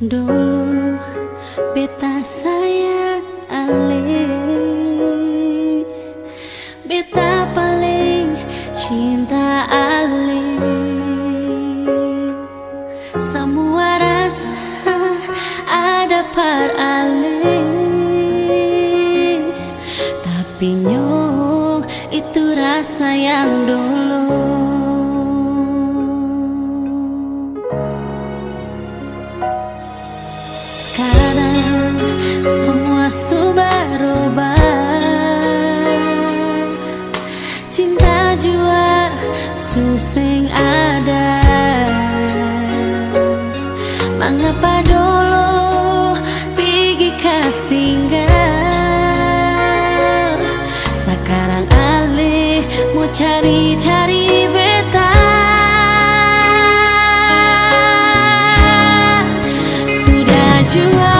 Dulu beta sayang Ale. Beta paling cinta Ale. Semua rasa ada par Ale. Tapi nyo itu rasa yang dulu sing ada. Mengapa dulu pigi kas tinggal? Sekarang alih mau cari-cari beta. Sudah jual